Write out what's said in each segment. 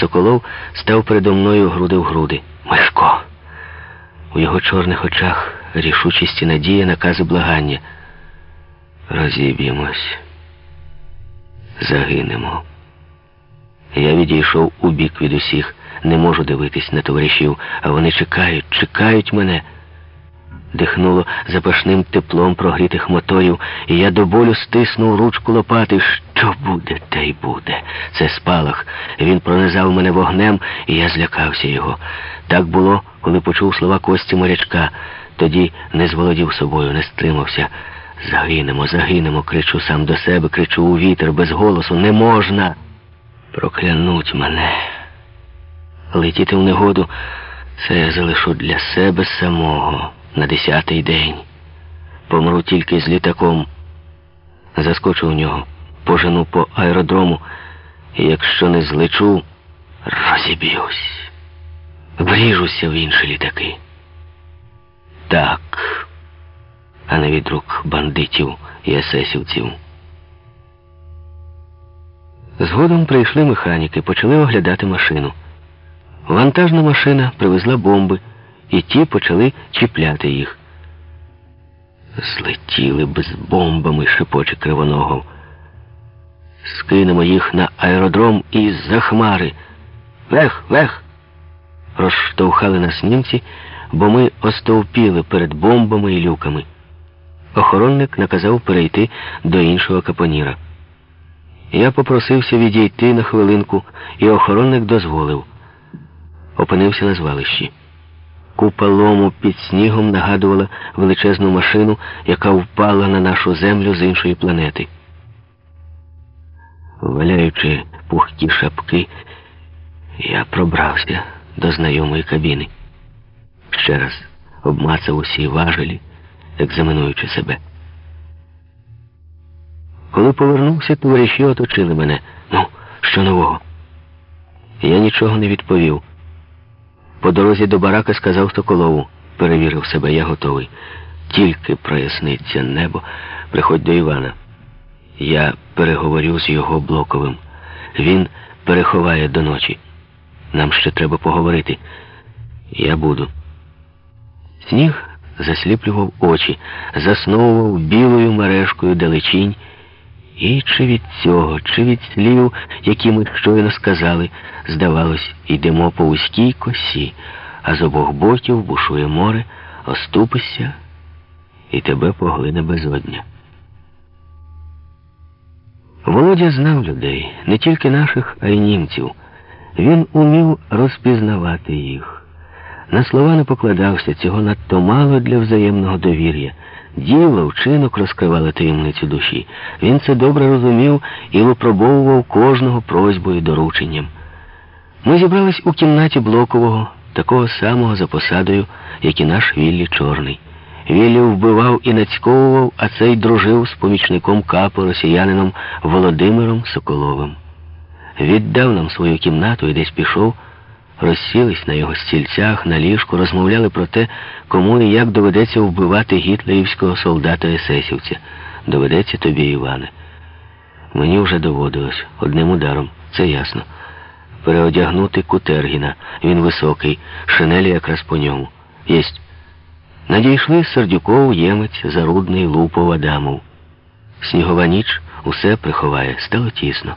Соколов став передо мною груди в груди. Мишко! У його чорних очах рішучість і надія, накази благання. Розіб'ємось. Загинемо. Я відійшов у бік від усіх. Не можу дивитись на товаришів, а вони чекають, чекають мене. Дихнуло запашним теплом прогрітих моторів, і я до болю стиснув ручку лопати. Що буде, те й буде. Це спалах. Він пронизав мене вогнем, і я злякався його. Так було, коли почув слова Кості морячка. Тоді не зволодів собою, не стримався. Загинемо, загинемо, кричу сам до себе, кричу у вітер без голосу. Не можна. Проклянуть мене. Летіти в негоду це я залишу для себе самого на десятий день. Помру тільки з літаком. Заскочу в нього, пожену по аеродрому, і якщо не злечу, розіб'юсь. Вріжуся в інші літаки. Так, а не від рук бандитів і есесівців. Згодом прийшли механіки, почали оглядати машину. Вантажна машина привезла бомби, і ті почали чіпляти їх. Злетіли б з бомбами, шепоче кривоногов. Скинемо їх на аеродром і за хмари. Вех, вех! Розштовхали нас німці, бо ми остовпіли перед бомбами і люками. Охоронник наказав перейти до іншого капоніра. Я попросився відійти на хвилинку, і охоронник дозволив. Опинився на звалищі. Купа лому під снігом нагадувала величезну машину, яка впала на нашу землю з іншої планети. Валяючи пухкі шапки, я пробрався до знайомої кабіни. Ще раз обмацав усі важелі, екзаменуючи себе. Коли повернувся, товариші оточили мене. Ну, що нового? Я нічого не відповів. По дорозі до барака сказав Соколову. Перевірив себе, я готовий. Тільки проясниться небо, приходь до Івана. Я переговорю з його блоковим. Він переховає до ночі. Нам ще треба поговорити. Я буду. Сніг засліплював очі, засновував білою мережкою далечінь. І чи від цього, чи від слів, які ми щойно сказали, здавалось, йдемо по вузькій косі, а з обох боків бушує море, оступишся, і тебе поглине безодня. Володя знав людей, не тільки наших, а й німців. Він умів розпізнавати їх. На слова не покладався, цього надто мало для взаємного довір'я. Діло, вчинок розкривали таємницю душі. Він це добре розумів і випробовував кожного просьбою дорученням. Ми зібрались у кімнаті Блокового, такого самого за посадою, як і наш Віллі Чорний. Віллі вбивав і нацьковував, а цей дружив з помічником капу росіянином Володимиром Соколовим. Віддав нам свою кімнату і десь пішов розсілись на його стільцях, на ліжку, розмовляли про те, кому і як доведеться вбивати гітлерівського солдата-есесівця. Доведеться тобі, Іване. Мені вже доводилось одним ударом, це ясно. Переодягнути Кутергіна. Він високий, шинелі якраз по ньому. Єсть. Надійшли Сердюков, Ємець, Зарудний, Лупов, Адамов. Снігова ніч усе приховає, стало тісно.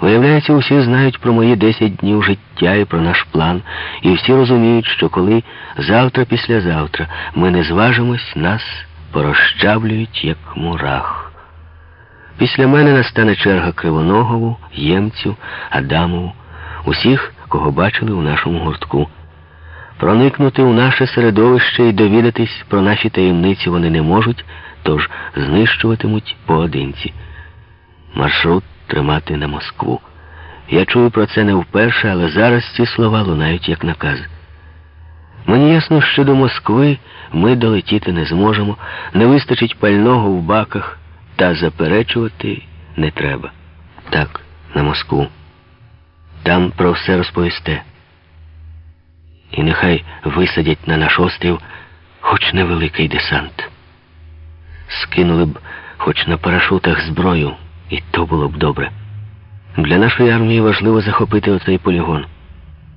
Виявляється, усі знають про мої 10 днів життя і про наш план, і всі розуміють, що коли завтра, післязавтра ми не зважимось, нас порозчавлюють, як мурах. Після мене настане черга Кривоногову, Ємцю, Адамову, усіх, кого бачили у нашому гуртку. Проникнути у наше середовище і довідатись про наші таємниці вони не можуть, тож знищуватимуть поодинці. Маршрут тримати на Москву. Я чую про це не вперше, але зараз ці слова лунають як наказ. Мені ясно, що до Москви ми долетіти не зможемо, не вистачить пального в баках, та заперечувати не треба. Так, на Москву. Там про все розповісте. І нехай висадять на наш острів хоч невеликий десант. Скинули б хоч на парашутах зброю. І то було б добре. Для нашої армії важливо захопити оцей полігон.